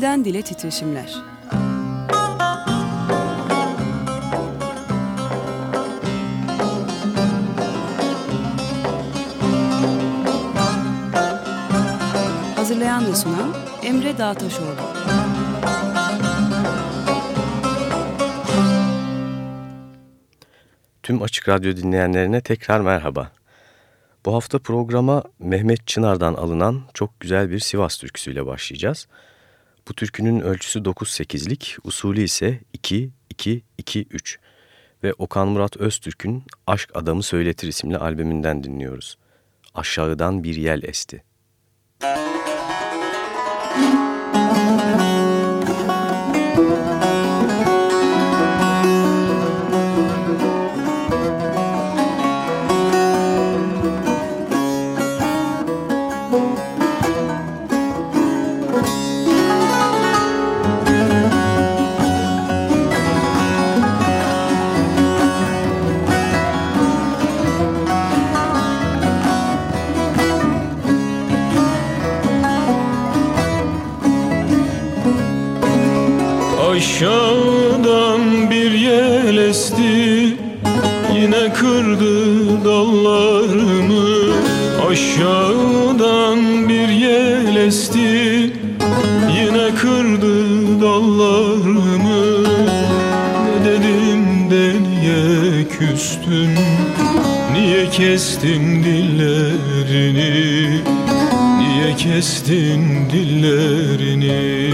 Dilden Dile Titreşimler Hazırlayan ve sunan Emre Dağtaşoğlu Tüm Açık Radyo dinleyenlerine tekrar merhaba. Bu hafta programa Mehmet Çınar'dan alınan çok güzel bir Sivas türküsüyle başlayacağız. Türkünün ölçüsü 9-8'lik, usulü ise 2-2-2-3 ve Okan Murat Öztürk'ün Aşk Adamı Söyletir isimli albümünden dinliyoruz. Aşağıdan bir yel esti. Yine kırdı dallarımı. Aşağıdan bir yel esti Yine kırdı dallarımı. Ne dedim de niye küstün Niye kestin dillerini? Niye kestin dillerini?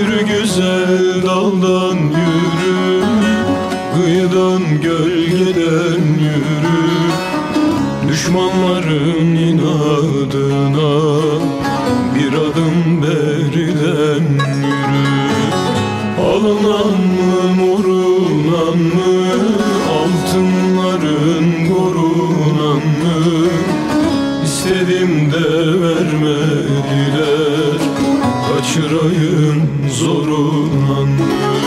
Yürü güzel daldan yürü Kıyıdan gölgeden yürü Düşmanların inadına Bir adım beriden yürü. Alınan mı morunan mı Altınların korunan mı? İstedim de vermediler Kaçırayım zorundan çalımıya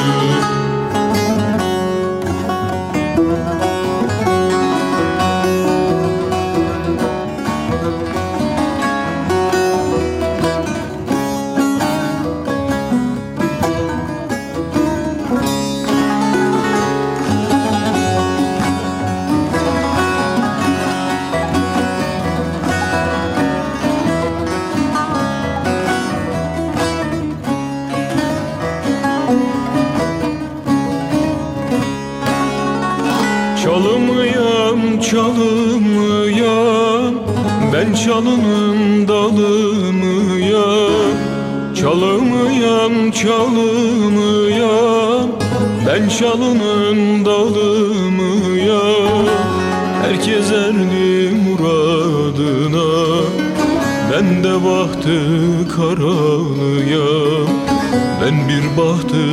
Çalımıya Ben çalının dalımıya Herkes erdi muradına Ben de bahtı karalıya Ben bir bahtı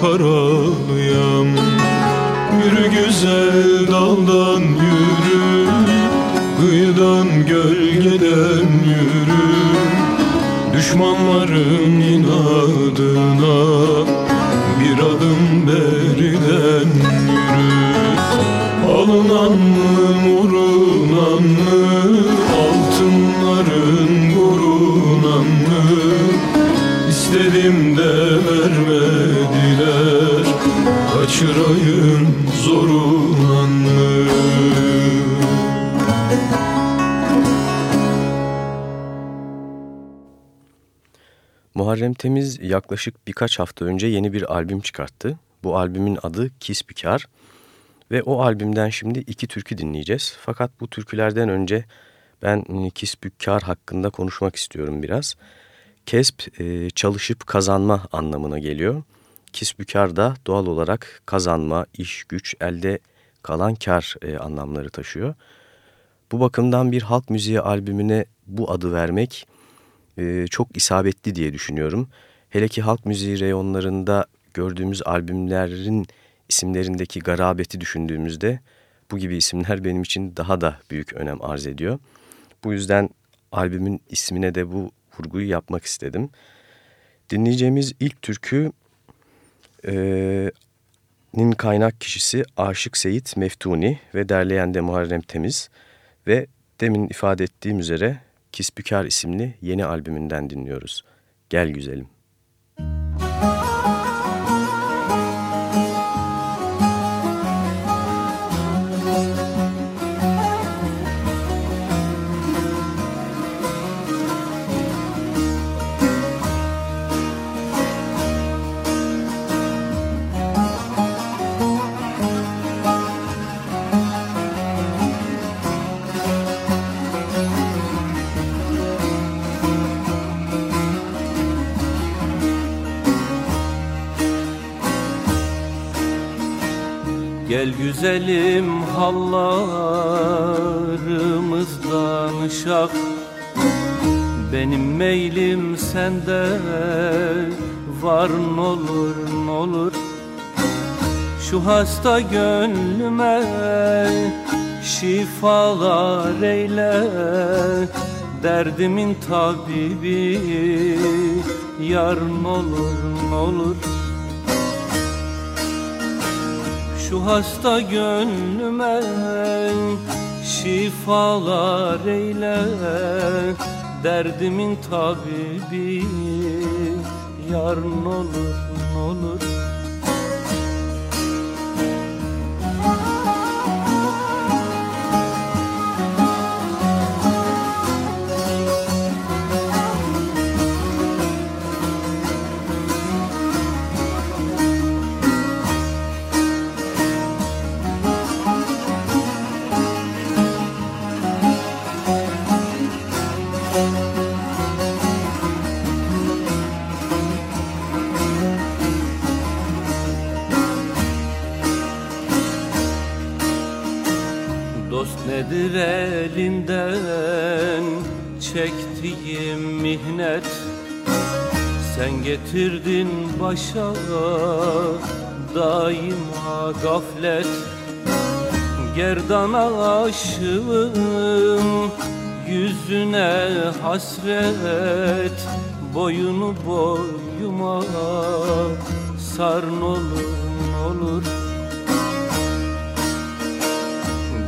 karalıyam. Yürü güzel daldan yürü Kıyıdan gölgeden yürü Düşmanların inadına Bir adım beriden yürü. Alınan mı morunan mı Altınların korunan mı? İstedim de vermediler Kaçırayım zorunanlı Muharrem Temiz yaklaşık birkaç hafta önce yeni bir albüm çıkarttı. Bu albümün adı Kisbikar ve o albümden şimdi iki türkü dinleyeceğiz. Fakat bu türkülerden önce ben Kisbikar hakkında konuşmak istiyorum biraz. Kesp e, çalışıp kazanma anlamına geliyor. Kisbükar da doğal olarak kazanma, iş, güç, elde kalan kar e, anlamları taşıyor. Bu bakımdan bir halk müziği albümüne bu adı vermek e, çok isabetli diye düşünüyorum. Hele ki halk müziği reyonlarında gördüğümüz albümlerin isimlerindeki garabeti düşündüğümüzde bu gibi isimler benim için daha da büyük önem arz ediyor. Bu yüzden albümün ismine de bu vurguyu yapmak istedim. Dinleyeceğimiz ilk türkü nin kaynak kişisi Aşık Seyit Meftuni ve derleyen de Muharrem Temiz ve demin ifade ettiğim üzere Kisbükar isimli yeni albümünden dinliyoruz. Gel güzelim. Güzelim hallarımızdan ışak Benim meylim sende var n'olur n'olur Şu hasta gönlüme şifalar eyle. Derdimin tabibi yar n'olur n'olur Şu hasta gönlüme şifalar eyle. Derdimin tabibi yar n'olur n'olur nedir getirdin başa daima gaflet. Gerdana aşığım yüzüne hasret. Boyunu boyuma sar olur olur.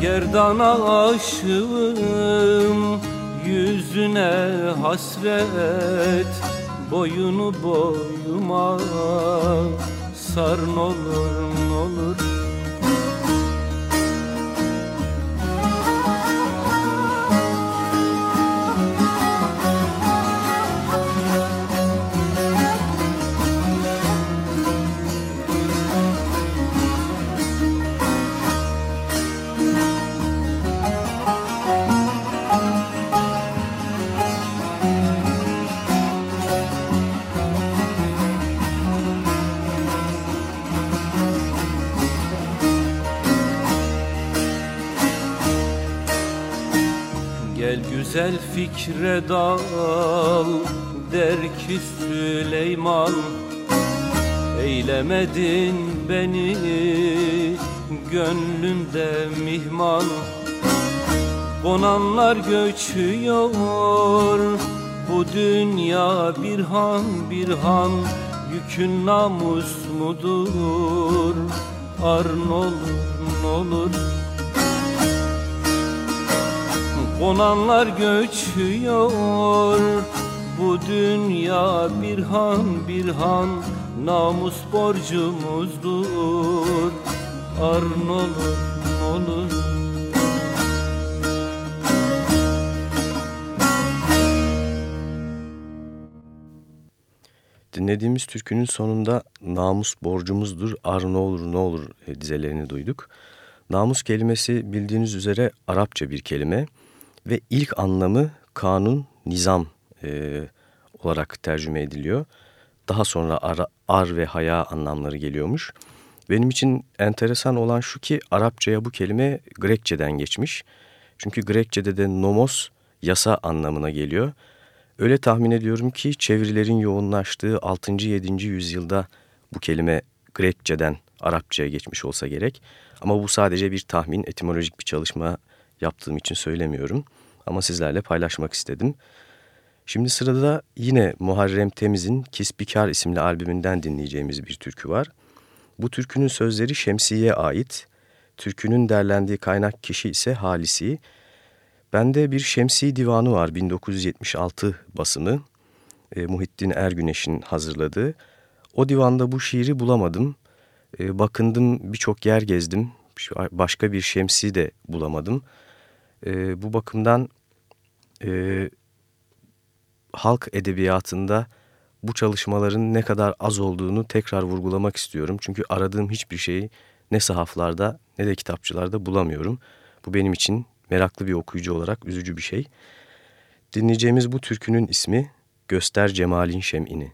Gerdana aşığım yüzüne hasret Boyunu boyuma. Sar n'olur n'olur Gel güzel fikre dal der ki Süleyman. Eylemedin beni gönlünde mihman. Konanlar göçüyor bu dünya bir han bir han. Yükün namus mudur? Ar n'olur n'olur Konanlar göçüyor. Bu dünya bir han bir han Namus borcumuzdur. Ar n'olur n'olur Dinlediğimiz türkünün sonunda namus borcumuzdur, ar ne olur ne olur dizelerini duyduk. Namus kelimesi bildiğiniz üzere Arapça bir kelime ve ilk anlamı kanun, nizam e, olarak tercüme ediliyor. Daha sonra ar, ar ve haya anlamları geliyormuş. Benim için enteresan olan şu ki Arapçaya bu kelime Grekçeden geçmiş. Çünkü Grekçede de nomos yasa anlamına geliyor. Öyle tahmin ediyorum ki çevirilerin yoğunlaştığı 6. 7. yüzyılda bu kelime Grekçeden Arapçaya geçmiş olsa gerek. Ama bu sadece bir tahmin, etimolojik bir çalışma yaptığım için söylemiyorum. Ama sizlerle paylaşmak istedim. Şimdi sırada yine Muharrem Temiz'in Kisbikar isimli albümünden dinleyeceğimiz bir türkü var. Bu türkünün sözleri Şemsi'ye ait. Türkünün derlendiği kaynak kişi ise Halisi. Bende bir Şemsi Divanı var 1976 basımı. E, Muhittin Ergüneş'in hazırladığı. O divanda bu şiiri bulamadım. E, bakındım birçok yer gezdim. Başka bir Şemsi de bulamadım. E, bu bakımdan e, halk edebiyatında bu çalışmaların ne kadar az olduğunu tekrar vurgulamak istiyorum. Çünkü aradığım hiçbir şeyi ne sahaflarda ne de kitapçılarda bulamıyorum. Bu benim için meraklı bir okuyucu olarak üzücü bir şey. Dinleyeceğimiz bu türkünün ismi Göster Cemalin Şem'ini.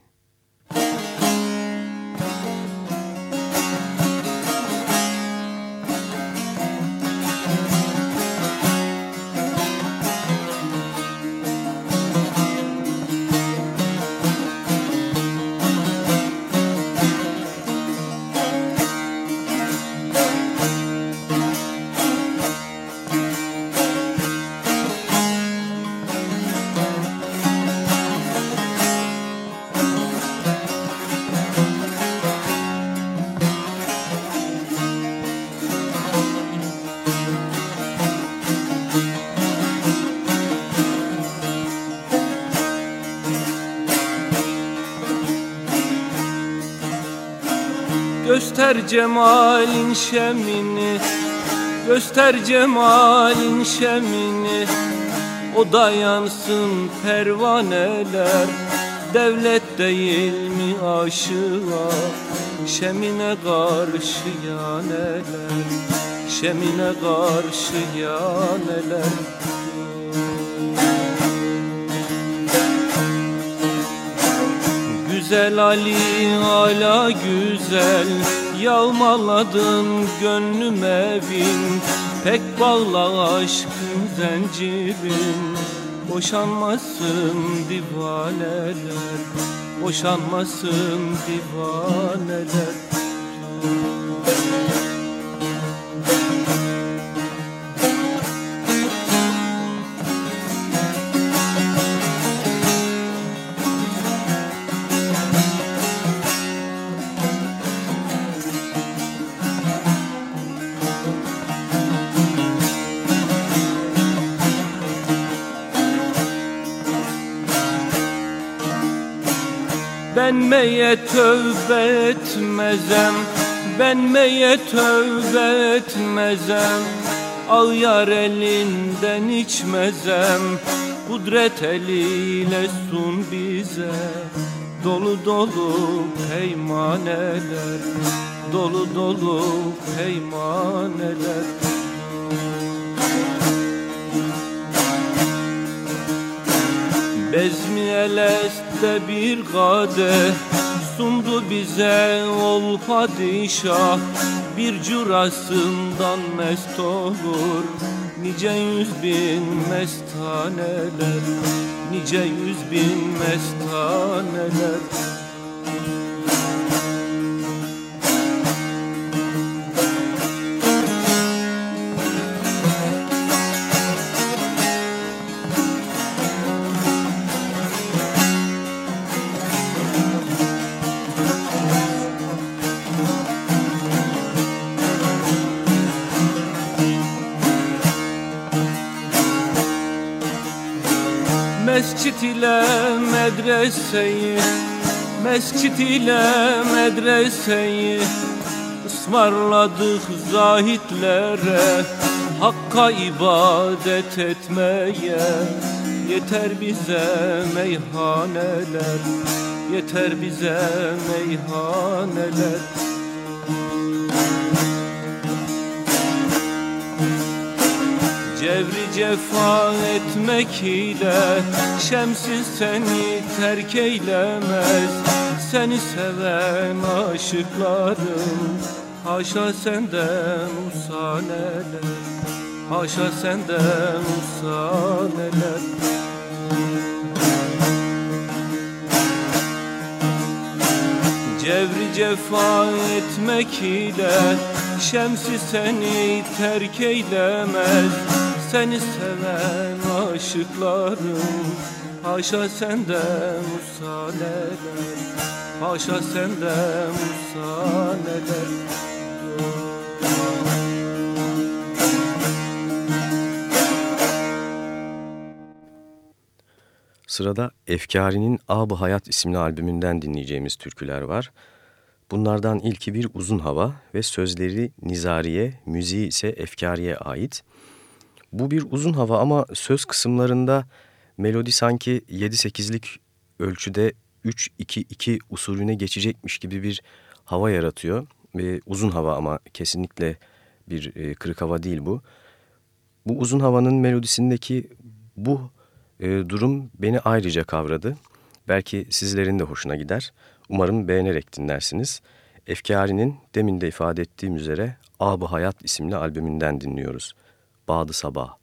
Şemini Göster cemalin şemini. O dayansın pervaneler Devlet değil mi aşığa? Şemine karşı ya neler Şemine karşı ya neler Güzel Ali ala güzel Yağmaladın gönlüm evin Pek bağla aşkın zencirin Boşanmasın divaneler. Boşanmasın divaneler Ben meye tövbe etmezem Ben meye tövbe etmezem. Al yar elinden içmezem Kudret eliyle sun bize. Dolu dolu peymaneler Dolu dolu peymaneler Bezmi eleste bir kadeh Sundu bize ol padişah. Bir curasından mest olur Nice yüz bin mestaneler. Nice yüz bin mestaneler medreseyi Mescit ile medreseyi ısmarladık zahitlere Hakka ibadet etmeye. Yeter bize meyhaneler Yeter bize meyhaneler Cevri cefa etmek ile Şemsiz seni terk eylemez. Seni seven aşıklarım Haşa senden usaneler Haşa senden usaneler Cevri cefa etmek ile Şemsi seni terk eylemez Seni seven aşıklarım Haşa senden musaneler Haşa senden musaneler Sırada Efkari'nin Ab-ı Hayat isimli albümünden dinleyeceğimiz türküler var. Bunlardan ilki bir uzun hava ve sözleri Nizariye, müziği ise Efkari'ye ait. Bu bir uzun hava ama söz kısımlarında melodi sanki 7-8'lik ölçüde 3-2-2 usulüne geçecekmiş gibi bir hava yaratıyor. Ve uzun hava ama kesinlikle bir e, kırık hava değil bu. Bu uzun havanın melodisindeki bu e, durum beni ayrıca kavradı. Belki sizlerin de hoşuna gider. Umarım beğenerek dinlersiniz. Efkari'nin demin de ifade ettiğim üzere Ab-ı Hayat isimli albümünden dinliyoruz. Bağdı Sabah.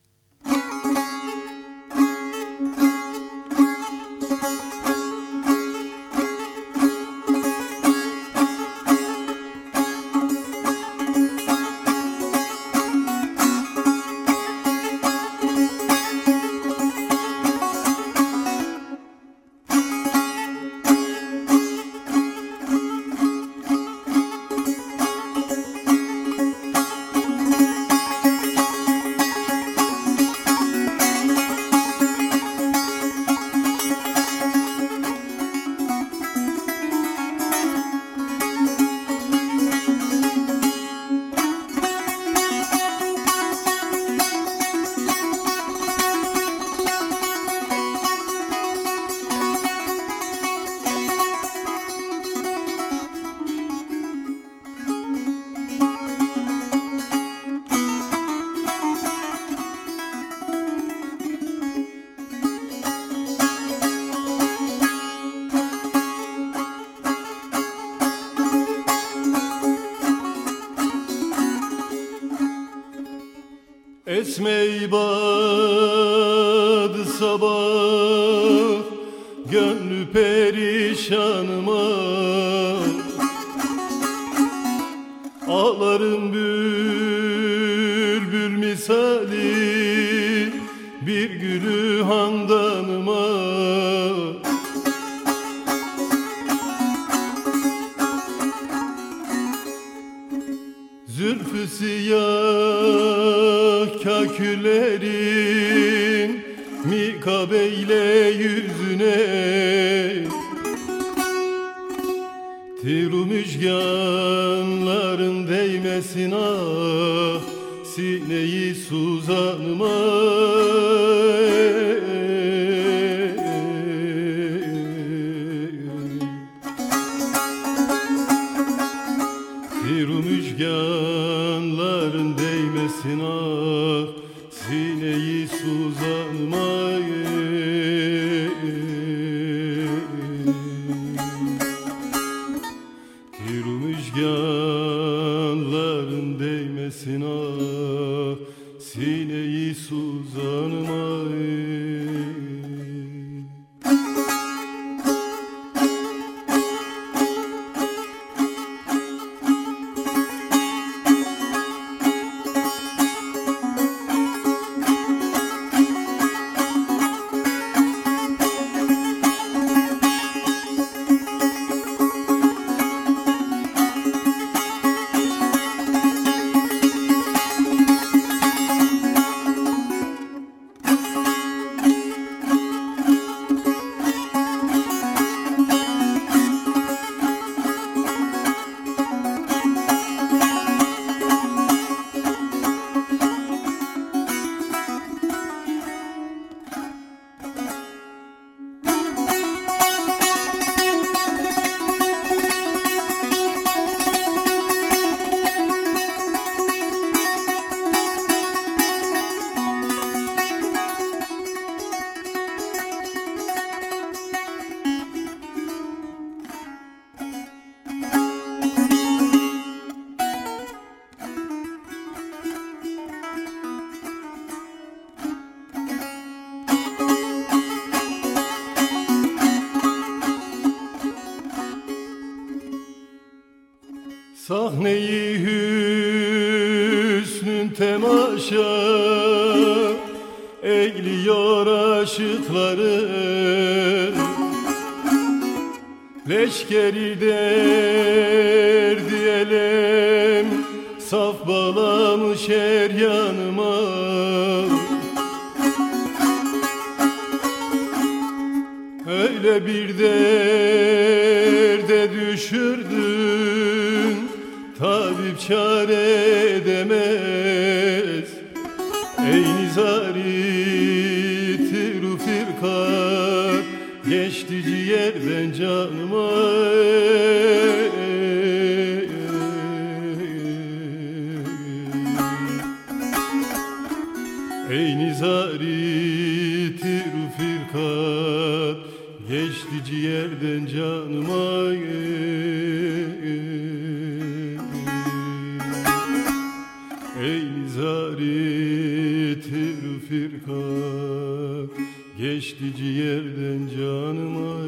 Esme badı sabah suzanıma Sahneyi bağlamış her yanıma. Öyle bir derde düşürdün Tabip çare edemez. Ey nizari tiru firkat Geçti ciğerden canıma Geçti ciğerden canıma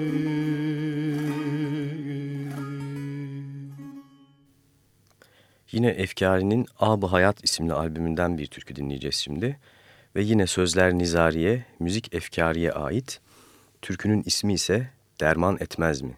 Yine Efkari'nin Ab-ı Hayat isimli albümünden bir türkü dinleyeceğiz şimdi. Ve yine sözler Nizariye, müzik Efkari'ye ait. Türkünün ismi ise Derman Etmez mi?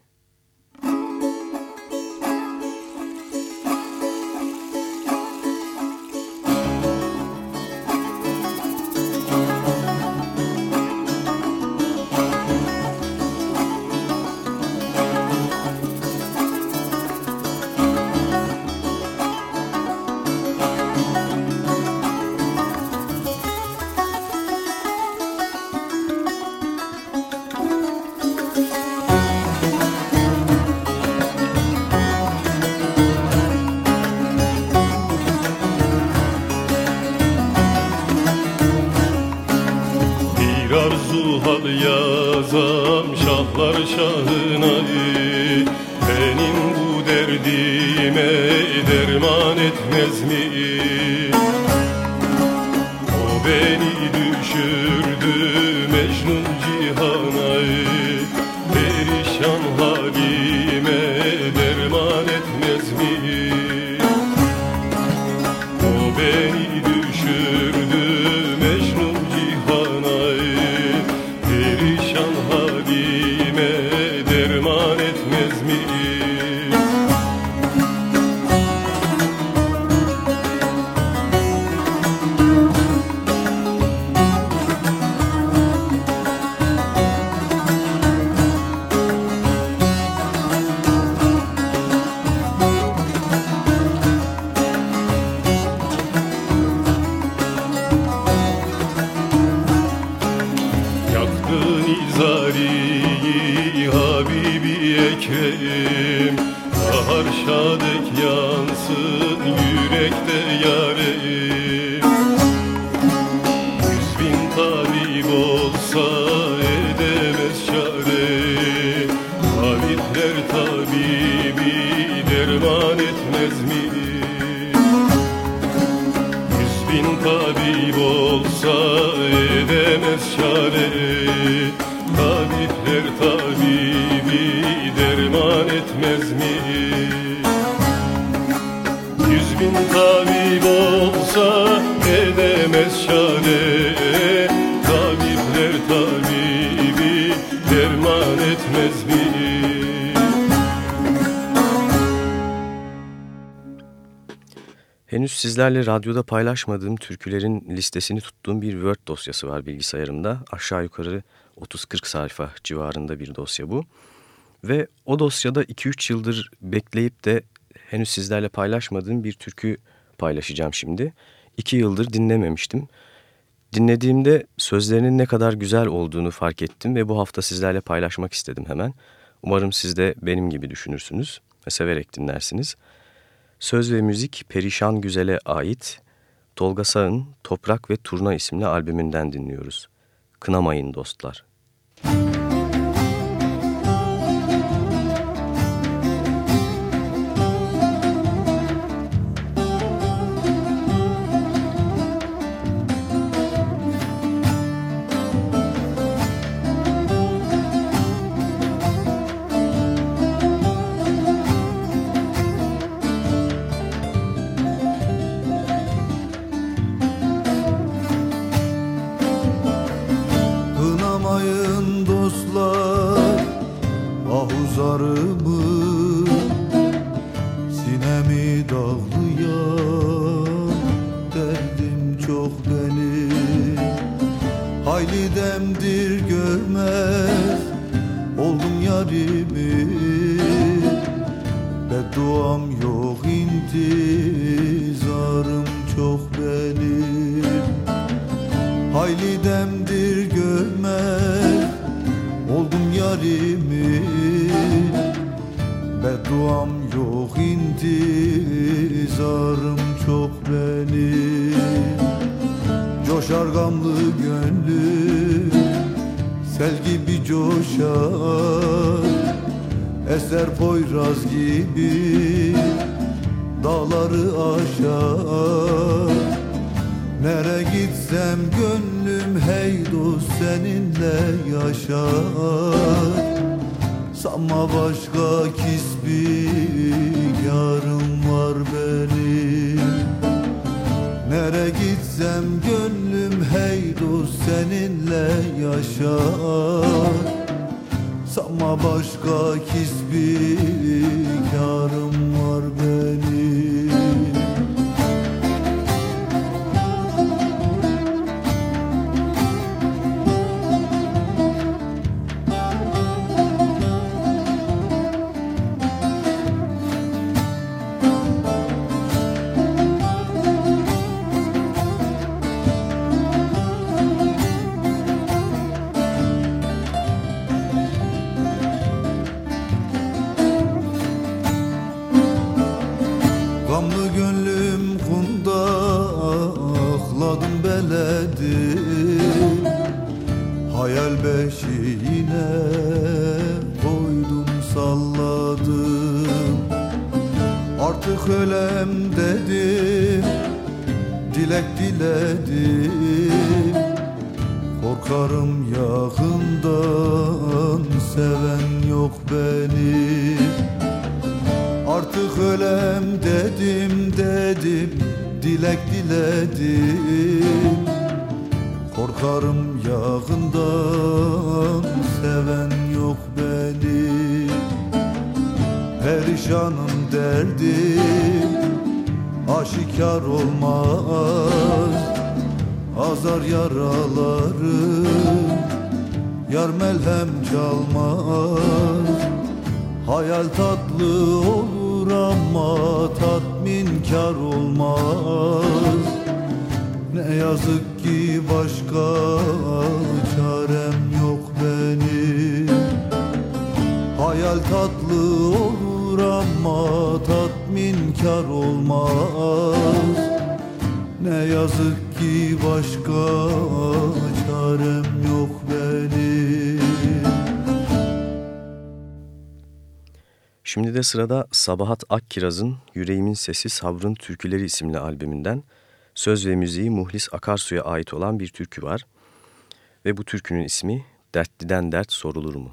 Hal yazam şahlar şahına Tabipler tabibi derman etmez mi? Yüz bin tabip olsa edemez şare Tabipler tabibi derman etmez mi? Henüz sizlerle radyoda paylaşmadığım türkülerin listesini tuttuğum bir Word dosyası var bilgisayarımda. Aşağı yukarı 30-40 sayfa civarında bir dosya bu. Ve o dosyada 2-3 yıldır bekleyip de henüz sizlerle paylaşmadığım bir türkü paylaşacağım şimdi. 2 yıldır dinlememiştim. Dinlediğimde sözlerinin ne kadar güzel olduğunu fark ettim ve bu hafta sizlerle paylaşmak istedim hemen. Umarım siz de benim gibi düşünürsünüz ve severek dinlersiniz. Söz ve müzik Perişan Güzel'e ait Tolga Sağ'ın Toprak ve Turna isimli albümünden dinliyoruz. Kınamayın dostlar. Müzik Halidemdir görmez Oldum yarimi. Bedduam yok intizarım çok benim. Hayli demdir görmez Oldum yarimi. Bedduam yok intizarım Coşar gamlı gönlüm Sel gibi coşar. Eser Poyraz gibi Dağları aşar. Nere gitsem gönlüm hey dost seninle yaşar. Sanma başka kisbi yarım var benim. Nere gitsem gönlüm dur seninle yaşar. Sanma başka hiçbir Gamlı gönlüm kumda ahladım beledi. Hayal beşiğine koydum salladım. Artık ölem dedim Dilek diledim. Korkarım yakından seven yok benim. Artık ölem dedim dedim dilek diledim. Korkarım yakından seven yok beni Perişanım derdim aşikar olmaz. Azar yaraları yar melhem çalmaz. Hayal tatlı olur ama tatminkar olmaz. Ne yazık ki başka çarem yok benim. Hayal tatlı olur ama tatminkar olmaz. Ne yazık ki başka çarem yok Şimdi de sırada Sabahat Akkiraz'ın Yüreğimin Sesi Sabrın Türküleri isimli albümünden söz ve müziği Muhlis Akarsu'ya ait olan bir türkü var. Ve bu türkünün ismi Dertliden Dert Sorulur mu?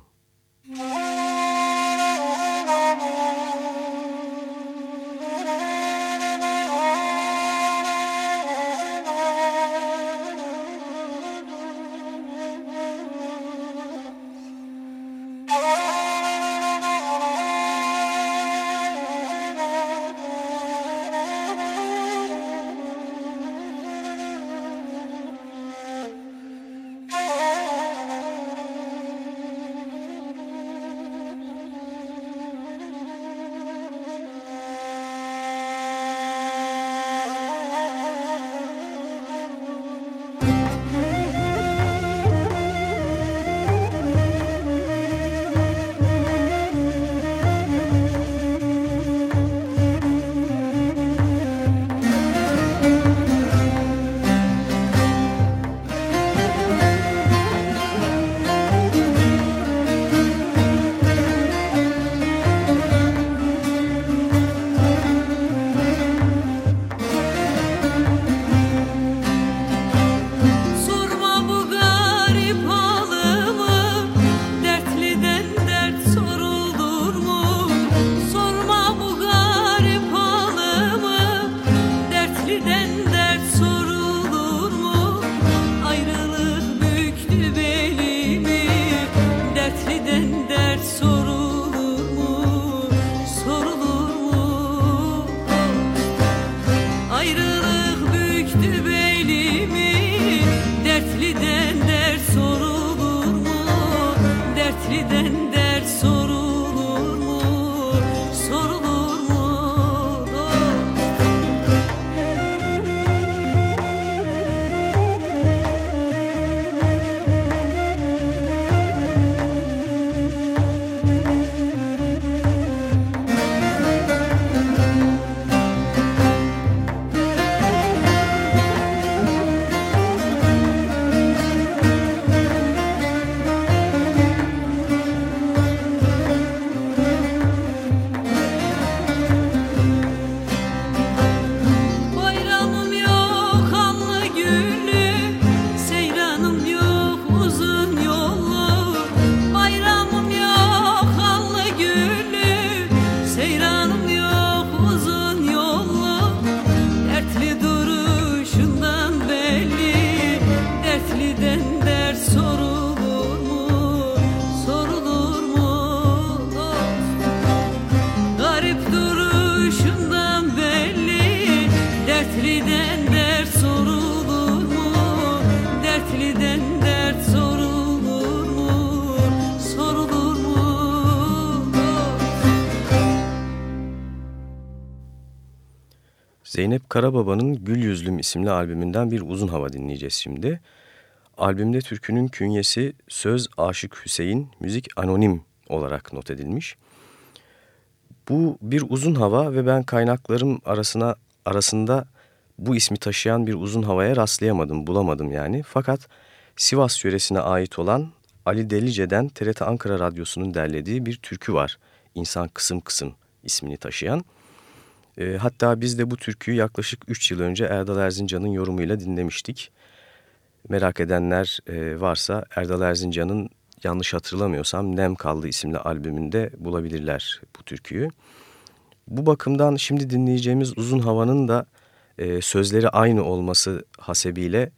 Karababa'nın Gül Yüzlüm isimli albümünden bir uzun hava dinleyeceğiz şimdi. Albümde türkünün künyesi Söz Aşık Hüseyin, müzik anonim olarak not edilmiş. Bu bir uzun hava ve ben kaynaklarım arasına arasında bu ismi taşıyan bir uzun havaya rastlayamadım, bulamadım yani. Fakat Sivas yöresine ait olan Ali Delice'den TRT Ankara Radyosu'nun derlediği bir türkü var. İnsan Kısım Kısım ismini taşıyan. E, hatta biz de bu türküyü yaklaşık 3 yıl önce Erdal Erzincan'ın yorumuyla dinlemiştik. Merak edenler e, varsa Erdal Erzincan'ın yanlış hatırlamıyorsam Nem Kaldı isimli albümünde bulabilirler bu türküyü. Bu bakımdan şimdi dinleyeceğimiz Uzun Hava'nın da e, sözleri aynı olması hasebiyle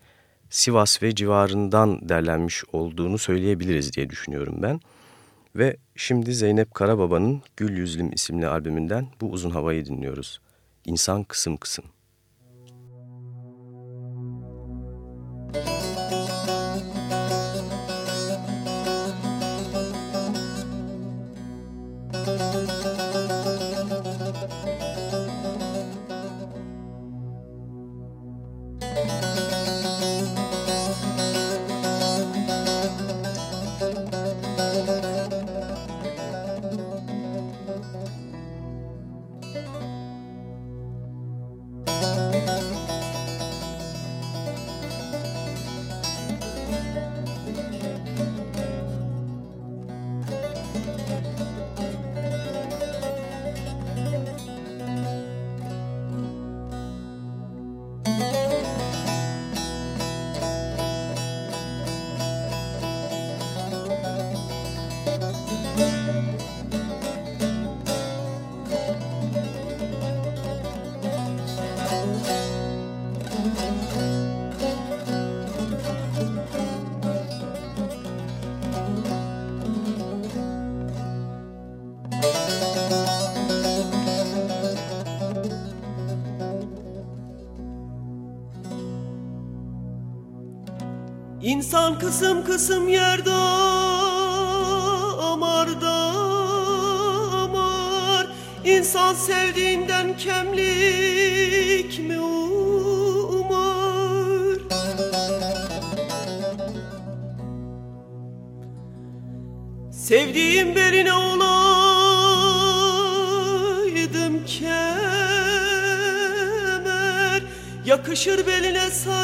Sivas ve civarından derlenmiş olduğunu söyleyebiliriz diye düşünüyorum ben. Ve şimdi Zeynep Karababa'nın Gül Yüzlüm isimli albümünden bu uzun havayı dinliyoruz. İnsan kısım kısım. İnsan kısım kısım yerde amar da amar. İnsan sevdiğinden kemlik mi umar? Sevdiğim beline olaydım kemer. Yakışır beline sar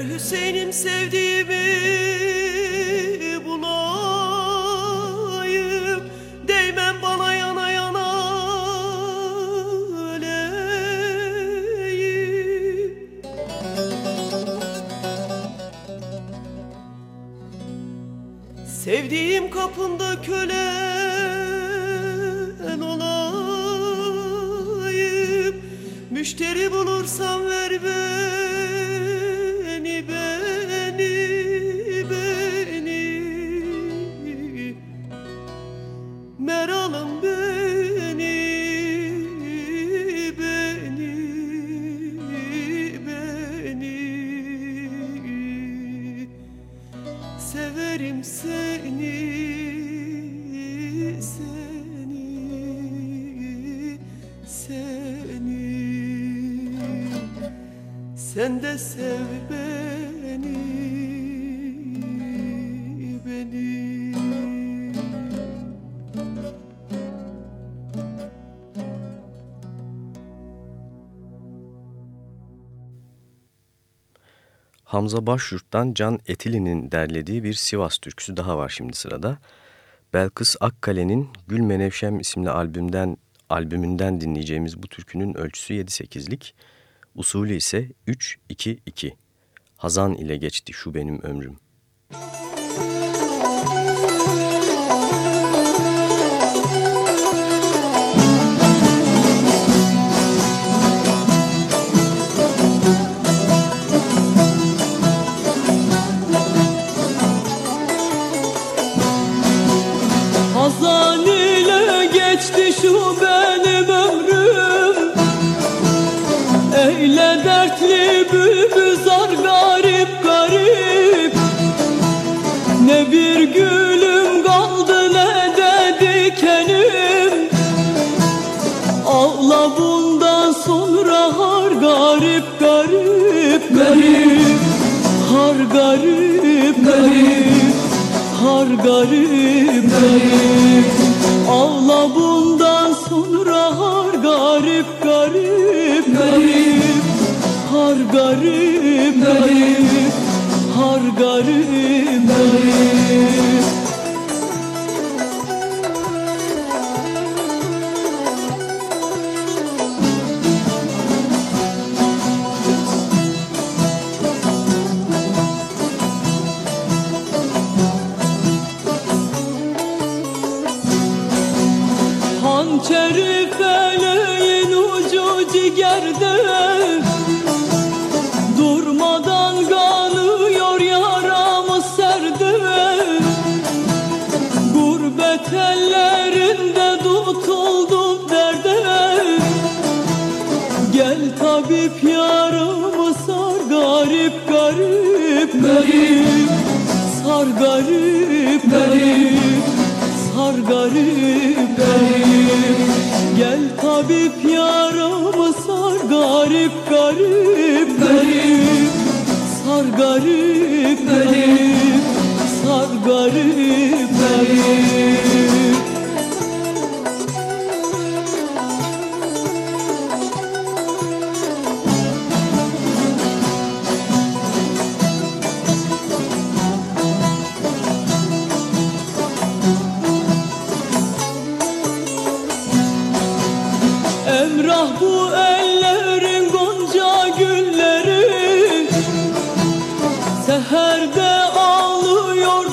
Der Hüseyin'im sevdiğimi bulayım Değmem bana yana yana öleyim Sevdiğim kapında kölen seni seni seni. Sen de sev beni. Hamza Başyurt'tan Can Etili'nin derlediği bir Sivas türküsü daha var şimdi sırada. Belkıs Akkale'nin Gül Menevşem isimli albümden albümünden dinleyeceğimiz bu türkünün ölçüsü 7-8'lik, usulü ise 3-2-2. Hazan ile geçti şu benim ömrüm. Garip garip. Ağla bundan sonra har garip garip garip. Har garip garip. Har garip garip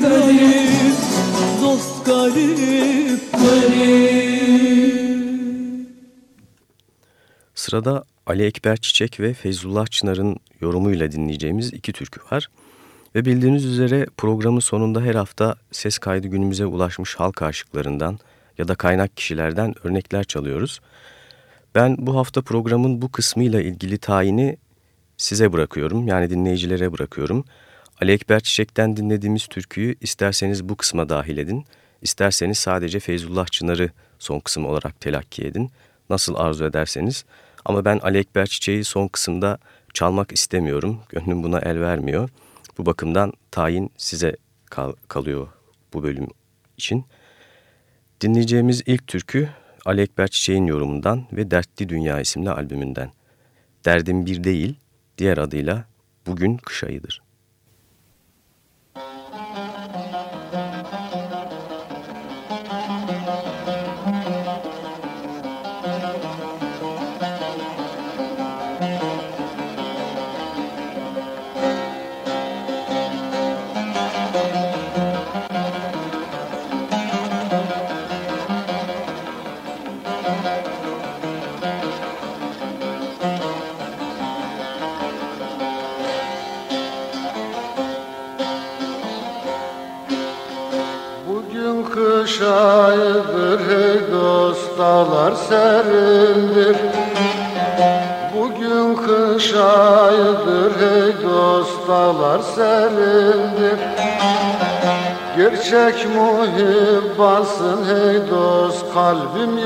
garip Dost garip garip Sırada Ali Ekber Çiçek ve Feyzullah Çınar'ın yorumuyla dinleyeceğimiz iki türkü var. Ve bildiğiniz üzere programın sonunda her hafta ses kaydı günümüze ulaşmış halk aşıklarından ya da kaynak kişilerden örnekler çalıyoruz. Ben bu hafta programın bu kısmıyla ilgili tayini size bırakıyorum yani dinleyicilere bırakıyorum. Ali Ekber Çiçek'ten dinlediğimiz türküyü isterseniz bu kısma dahil edin, isterseniz sadece Feyzullah Çınar'ı son kısım olarak telakki edin. Nasıl arzu ederseniz ama ben Ali Ekber Çiçek'i son kısımda çalmak istemiyorum, gönlüm buna el vermiyor. Bu bakımdan tayin size kal kalıyor bu bölüm için. Dinleyeceğimiz ilk türkü Ali Ekber Çiçek'in yorumundan ve Dertli Dünya isimli albümünden. Derdim bir değil, diğer adıyla Bugün Kış Ayıdır. Dost kalbim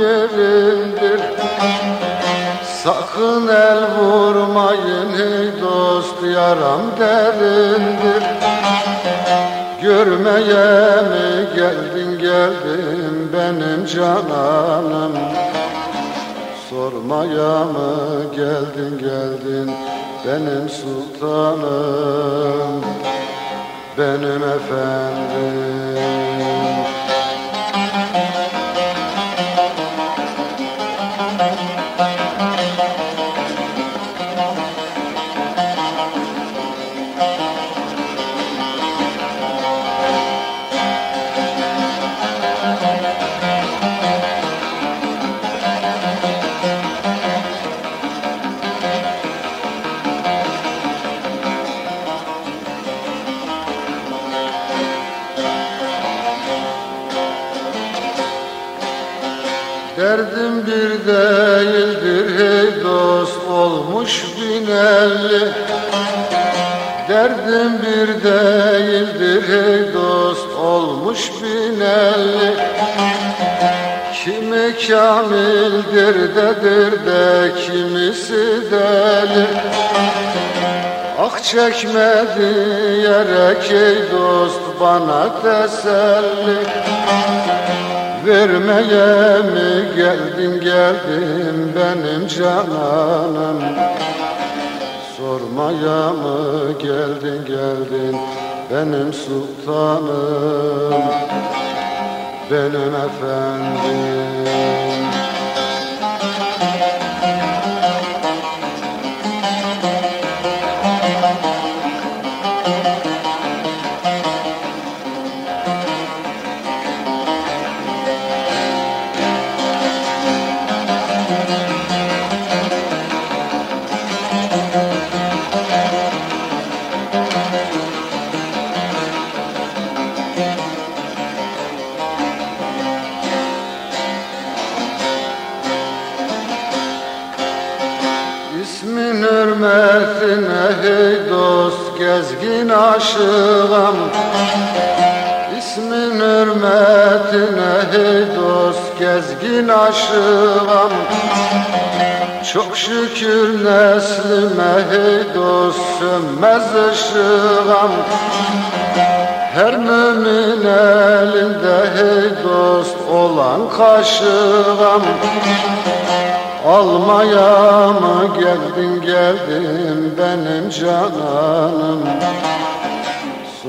olmuş bin elli Derdim bir değildir hey dost olmuş bin elli Kimi kamildir dedir de kimisi deli. Ah çekmedi yere ey dost bana teselli Vermeye mi geldin geldin benim cananım. Sormaya mı geldin? Geldin benim sultanım. Benim efendim aşığım. İsmin hürmetine hey dost gezgin aşığım. Çok şükür neslime hey dost sönmez ışığım. Her mümin elinde hey dost olan kaşığım. Almaya mı geldin geldin benim cananım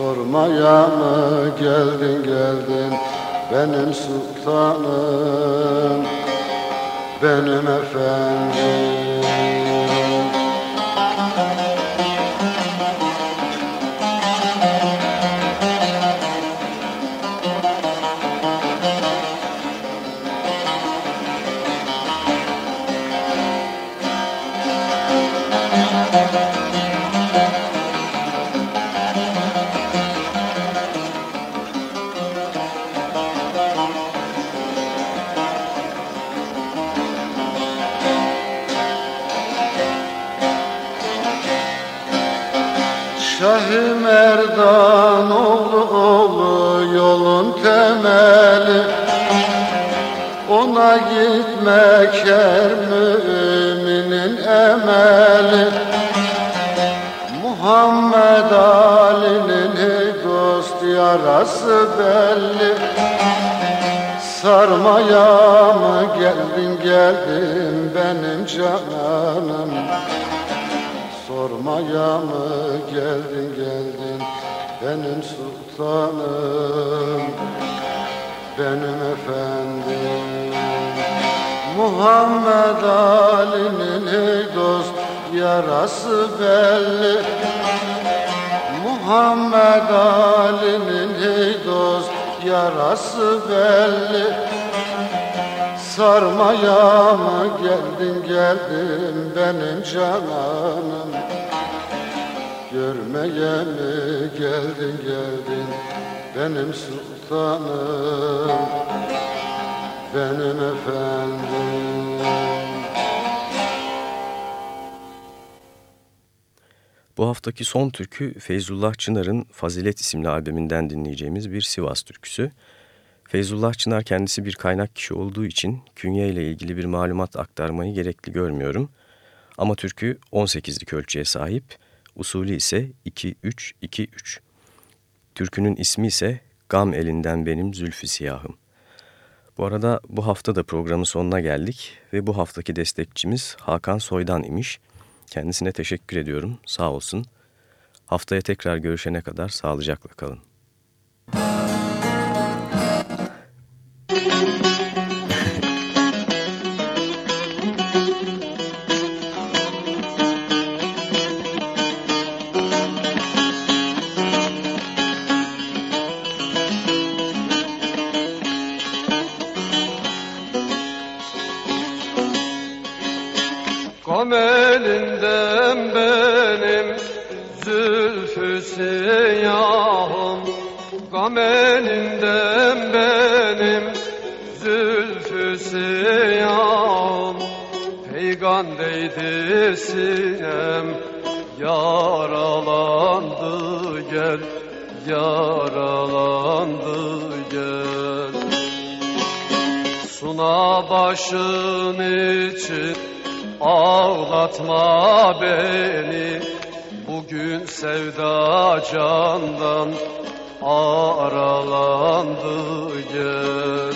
Sormaya mı geldin geldin benim sultanım Benim efendim Merdan oğlu oğlu yolun temeli. Ona gitmek her müminin emeli. Muhammed Ali'nin hey dost yarası belli. Sarmaya mı geldin geldin benim cananım Mı geldin geldin benim sultanım Benim efendim. Muhammed Ali'nin hey dost yarası belli. Muhammed Ali'nin hey dost yarası belli. Sarmaya mı geldin geldin benim cananım Görmeye mi geldin geldin benim sultanım benim efendim Bu haftaki son türkü Feyzullah Çınar'ın Fazilet isimli albümünden dinleyeceğimiz bir Sivas türküsü. Feyzullah Çınar kendisi bir kaynak kişi olduğu için künye ile ilgili bir malumat aktarmayı gerekli görmüyorum. Ama türkü 18'lik ölçüye sahip, usulü ise 2-3-2-3. Türkünün ismi ise Gam elinden benim zülfü siyahım. Bu arada bu hafta da programın sonuna geldik ve bu haftaki destekçimiz Hakan Soydan imiş. Kendisine teşekkür ediyorum, sağ olsun. Haftaya tekrar görüşene kadar sağlıcakla kalın. Gam Gam elinden benim zülfü siyahım Peygan değdi sinem yaralandı gel Yaralandı gel. Suna başın için Ağlatma beni Bugün sevda candan Aralandı gel.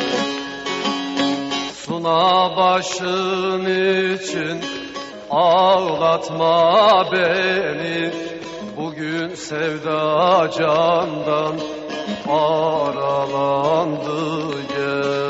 Suna başın için Ağlatma beni. Bugün sevda candan Aralandı gel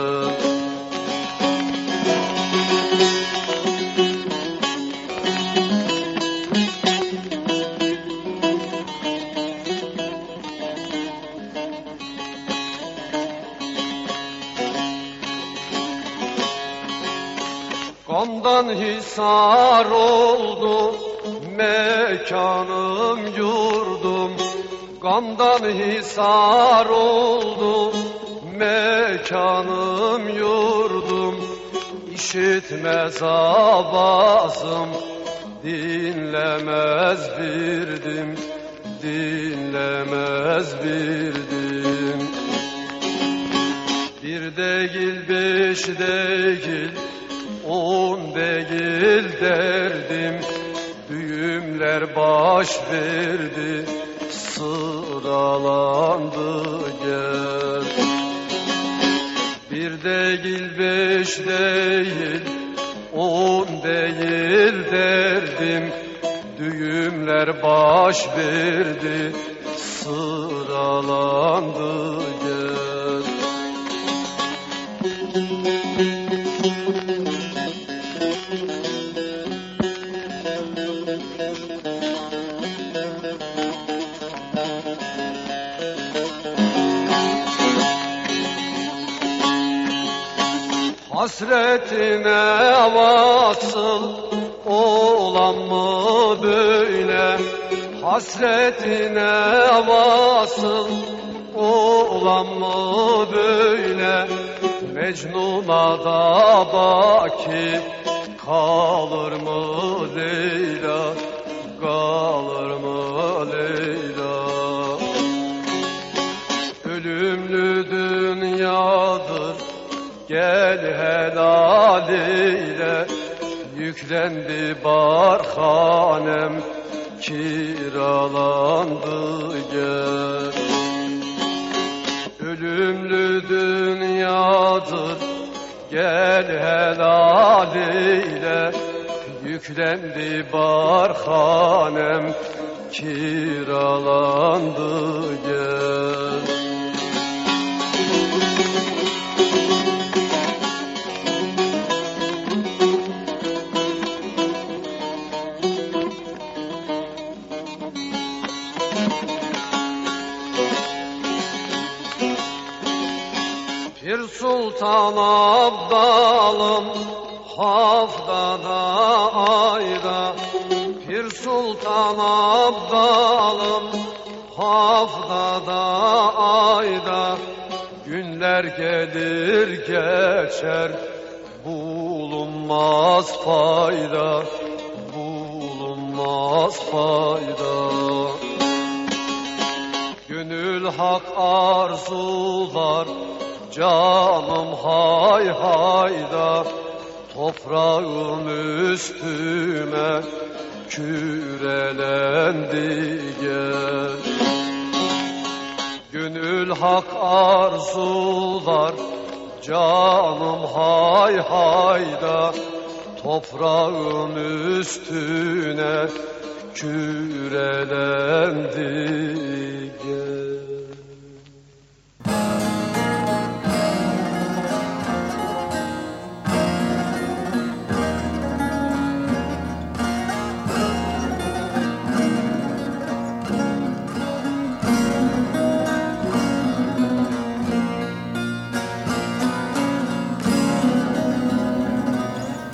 Gamdan hisar oldu mekanım yurdum. Gamdan hisar oldu mekanım yurdum. İşitmez avazım dinlemez birdim Dinlemez birdim. Bir değil beş değil On değil derdim Düğümler baş verdi Sıralandı gel. Bir değil beş değil On değil derdim Düğümler baş verdi Sıralandı gel Hasretine vasıl olan mı böyle? Hasretine vasıl olan mı böyle? Mecnun'a da baki kalır mı Leyla Yüklendi barhanem Kiralandı gel Ölümlü dünyadır Gel helal eyle. Yüklendi barhanem Kiralandı Pir Sultan Abdalım haftada ayda. Pir Sultan Abdalım haftada ayda. Günler gelir geçer Bulunmaz fayda. Bulunmaz fayda. Gönül hak arzular Canım hay hayda Toprağım üstüme kürelendi gel. Gönül hak arzular Canım hay hayda Toprağım üstüne kürelendi gel